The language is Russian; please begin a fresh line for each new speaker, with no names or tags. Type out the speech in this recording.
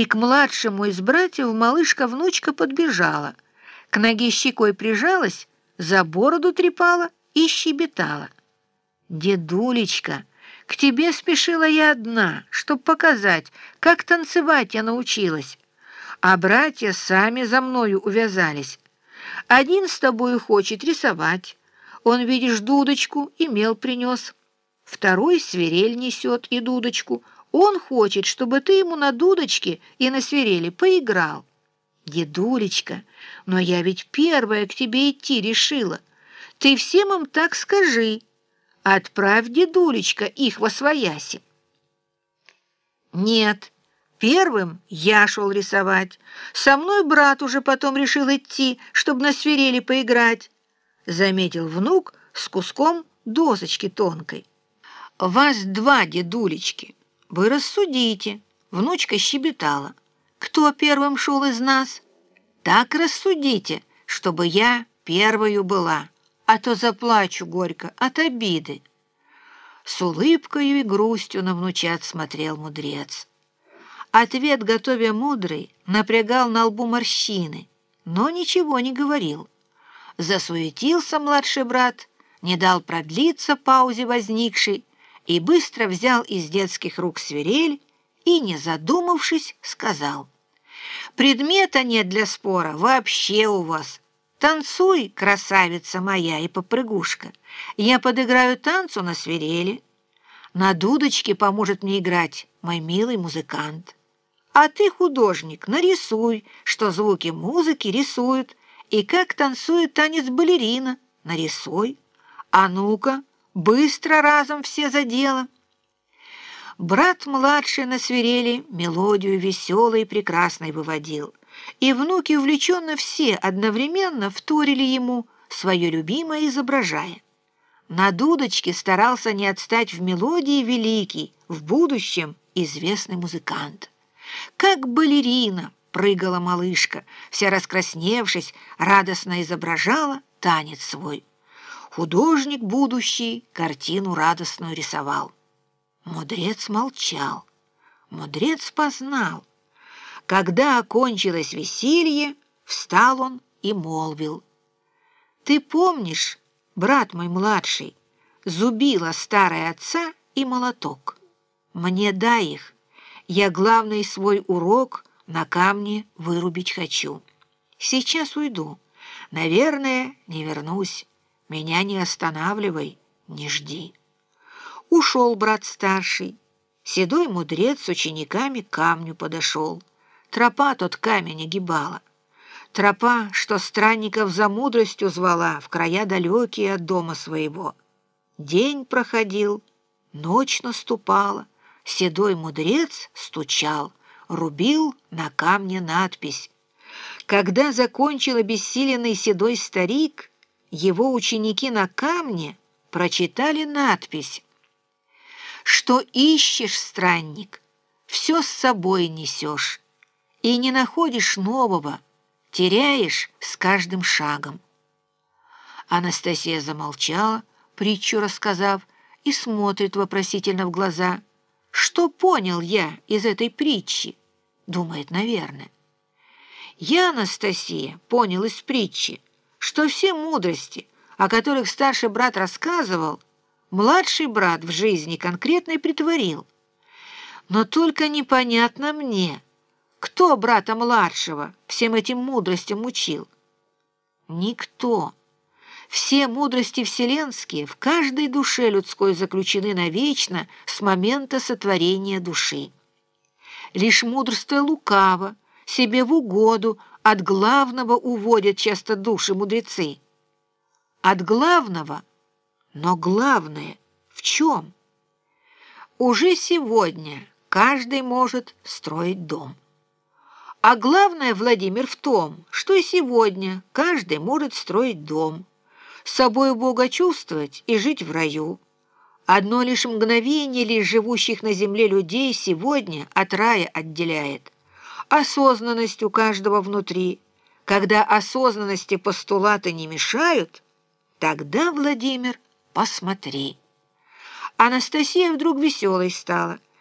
и к младшему из братьев малышка-внучка подбежала, к ноге щекой прижалась, за бороду трепала и щебетала. «Дедулечка, к тебе спешила я одна, чтоб показать, как танцевать я научилась, а братья сами за мною увязались. Один с тобой хочет рисовать, он, видишь, дудочку и мел принес, второй свирель несет и дудочку, он хочет, чтобы ты ему на дудочке и на свирели поиграл. Дедулечка, но я ведь первая к тебе идти решила. Ты всем им так скажи». Отправь, дедулечка, их во свояси. Нет, первым я шел рисовать. Со мной брат уже потом решил идти, чтобы на свирели поиграть. Заметил внук с куском досочки тонкой. Вас два дедулечки. Вы рассудите. Внучка щебетала. Кто первым шел из нас? Так рассудите, чтобы я первою была а то заплачу горько от обиды. С улыбкою и грустью на внучат смотрел мудрец. Ответ, готовя мудрый, напрягал на лбу морщины, но ничего не говорил. Засуетился младший брат, не дал продлиться паузе возникшей и быстро взял из детских рук свирель и, не задумавшись, сказал, «Предмета нет для спора вообще у вас, Танцуй, красавица моя и попрыгушка. Я подыграю танцу на свирели. На дудочке поможет мне играть мой милый музыкант. А ты, художник, нарисуй, что звуки музыки рисуют, и как танцует танец балерина, нарисуй. А ну-ка, быстро разом все за дело. Брат младший на свирели мелодию веселой и прекрасной выводил и внуки увлеченно все одновременно вторили ему, свое любимое изображая. На дудочке старался не отстать в мелодии великий, в будущем известный музыкант. Как балерина прыгала малышка, вся раскрасневшись, радостно изображала танец свой. Художник будущий картину радостную рисовал. Мудрец молчал. Мудрец познал, когда окончилось веселье, встал он и молвил. «Ты помнишь, брат мой младший, зубила старая отца и молоток? Мне дай их, я главный свой урок на камне вырубить хочу. Сейчас уйду, наверное, не вернусь, меня не останавливай, не жди». Ушел брат старший, седой мудрец с учениками к камню подошел. Тропа тот камень огибала. Тропа, что странников за мудростью звала в края далекие от дома своего. День проходил, ночь наступала, седой мудрец стучал, рубил на камне надпись. Когда закончил обессиленный седой старик, его ученики на камне прочитали надпись «Что ищешь, странник, все с собой несешь» и не находишь нового, теряешь с каждым шагом. Анастасия замолчала, притчу рассказав, и смотрит вопросительно в глаза. «Что понял я из этой притчи?» Думает, наверное. Я, Анастасия, понял из притчи, что все мудрости, о которых старший брат рассказывал, младший брат в жизни конкретно и притворил. Но только непонятно мне — кто брата младшего всем этим мудростям учил? Никто. Все мудрости вселенские в каждой душе людской заключены навечно с момента сотворения души. Лишь мудрство лукаво, себе в угоду, от главного уводят часто души мудрецы. От главного, но главное в чем? Уже сегодня каждый может строить дом. А главное, Владимир, в том, что и сегодня каждый может строить дом, с собой Бога чувствовать и жить в раю. Одно лишь мгновение лишь живущих на земле людей сегодня от рая отделяет. Осознанность у каждого внутри. Когда осознанности постулаты не мешают, тогда, Владимир, посмотри. Анастасия вдруг веселой стала.